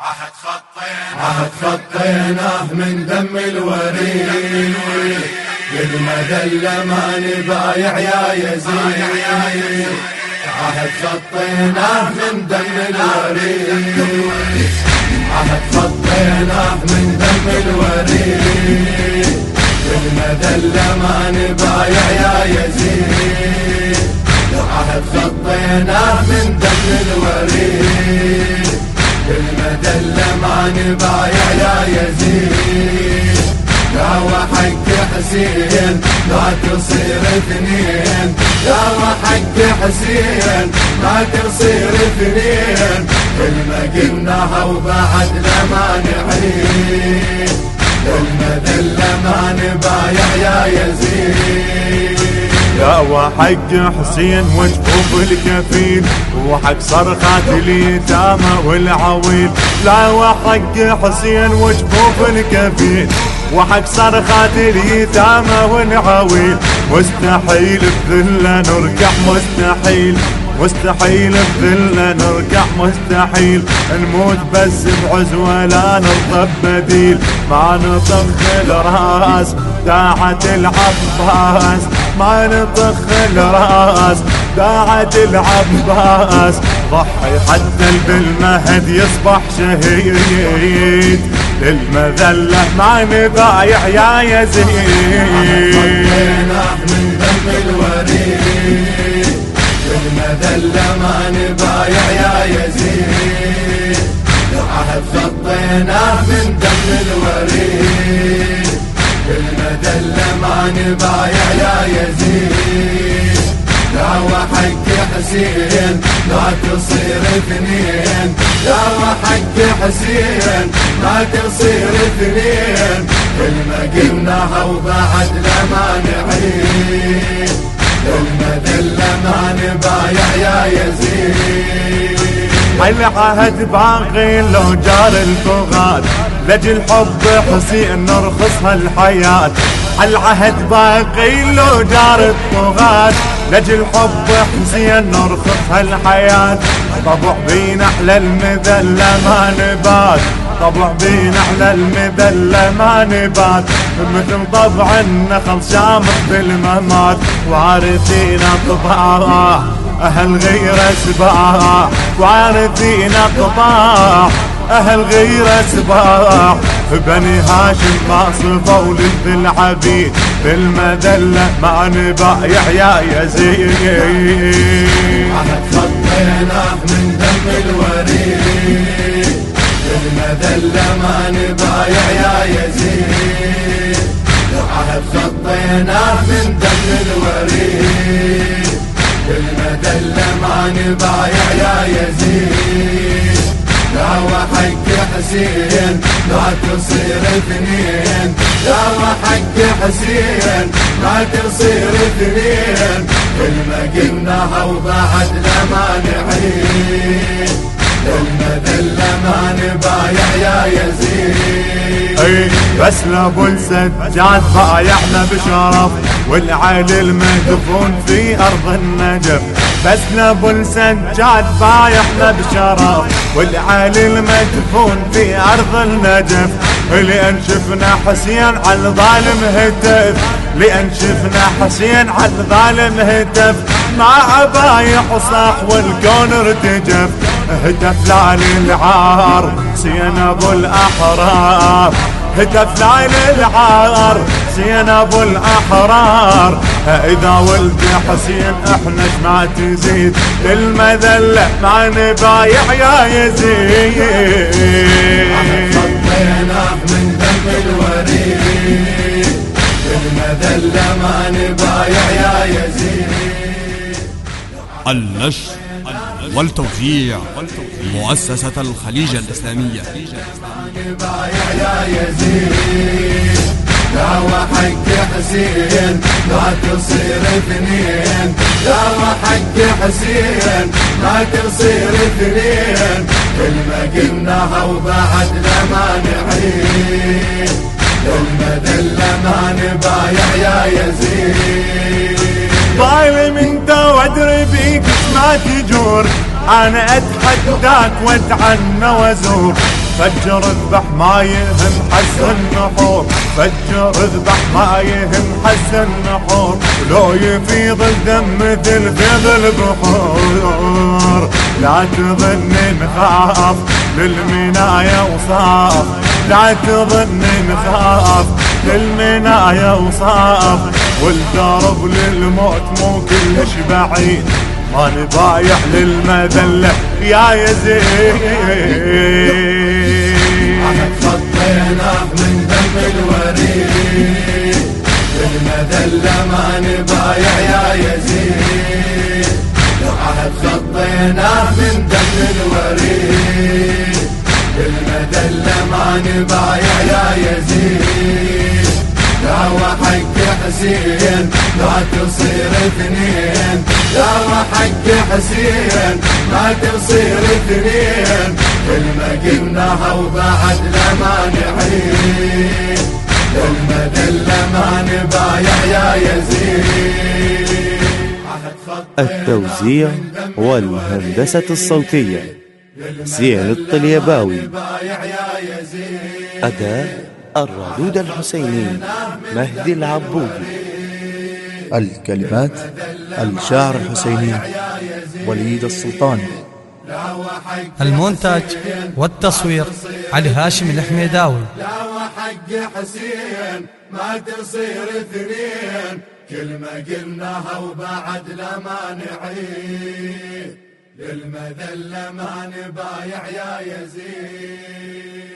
عهد خطينا عهد خطيناه من دم الوريد بالمدلة ما نبايع يا يزيد. عهد خطيناه من دم الوريد عهد خطيناه من دم الوريد. بالمدلة ما نبايع يا يزيد. عهد خطيناه من دم الوريد. بالمدلة ما نبايع يا يزيد. دعوة حق حسين لا تصير اثنين. دعوة حق حسين ما تصير اثنين. كلمة قلناها وبعد لما نعيد. المذلة ما نبايع يا يزيد. يا وحق حسين وجفوف الكفيل وحق صرخات اليتامى والعويل. لا وحق حسين وجفوف الكفيل. وحق صرخات اليتامى والعويل مستحيل بذلة نركع مستحيل. مستحيل بذلة نركع مستحيل. نموت بس بعزوة لا نرضى ببديل ما نطخ الراس داعة العباس. ما نطخ الراس داعة العباس. ضحي حتى بالمهد يصبح شهيد. للمذلة ما نبايع يا يزيد من دم الوريد بالمذلة ما نبايع يا يزيد عهد خطيناه من دم الوريد. بالمذلة ما نبايع يا يزيد دعوة حق حسين لا تصير اثنين. دعوة حق حسين ما تصير اثنين. كلمة قلناها وبعد لما نعيد. المذلة ما نبايع يا يزيد. العهد باقي لو جار البغاد لجل حب حسين نرخص هالحياة. العهد باقي لو جار الطغاة. لجل حب حسين نرخص هالحياة. طبع بين أحلى المذلة ما نبات. طبع بين أحلى المذلة ما نبات. مثل طبع النخل شامخ بالممات. وارثين طباع أهل غير سباع وارثين قطاع أهل غير سباع بني هاشم ما صفوا لذ العبيد بالمذلة ما نبايع يا يزيد. عهد خطيناه من دم الوريد. بالمذلة ما نبايع يا يزيد. عهد خطيناه من دم الوريد. بالمذلة ما نبايع يا يزيد. دعوة حق حسين لا تصير اثنين. دعوة حق حسين ما تصير اثنين. كلمة قلناها وبعد لما نعيد. المذلة ما نبايع يا يزيد. أي بس لابو السجاد بايعنا بشرف والعيل المهدفون في أرض النجف. بس لابو السجاد بايعنا بشرف والعيل المدفون في أرض النجف. لأن شفنا حسين على الظالم هتف لأن شفنا حسين على الظالم هتف مع بايع وصاح والكون ارتجف هتف لالي العار حسين أبو الأحرار. هتف لالي العار حسين أبو الأحرار. اذا ولد حسين إحنا ما تزيد. المذله ما نبايع يا يزيد خطيناه من دم الوريد بالمذلة ما نبايع يا يزيد. النشر والتوزيع مؤسسة الخليج الإسلامية. دعوة حق حسين لا تصير اثنين دعوة حق حسين ما تصير اثنين كلمة قلناها وبعد لما نعيد المذلة ما نبايع يا يزيد ظالم انت وادري بيك ما تجور. أنا اتحداك واتعنى وازور فجر اذبح ما يهم حس النحور فجر اذبح ما يهم حس النحور لو يفيض الدم مثل فيض البحور. لا تظني نخاف للمنايا وصاف. لا تظني نخاف للمنايا وصاف. والدرب للموت مو كلش بعيد. ما نبايع للمذلة يا يزيد. خطيناه من دم الوريد المذلة ما نبايع يا يزيد. عهد خطيناه من دم الوريد المذلة ما نبايع يا يزيد. حسين لا تصير اثنين. دعوة حق حسين ما تصير اثنين. كلمة قلناها وبعد لما نعيد. المذلة ما نبايع يا يزيد. التوزيع والهندسة الصوتية زين الطليباوي. أداء الردود الحسيني مهدي العبودي. الكلمات الشاعر الحسيني وليد السلطاني المونتاج والتصوير علي هاشم الحميداوي. دعوة حق حسين ما تصير اثنين. كلمة قلناها وبعد لما نعيد للمذلة ما نبايع يا يزيد.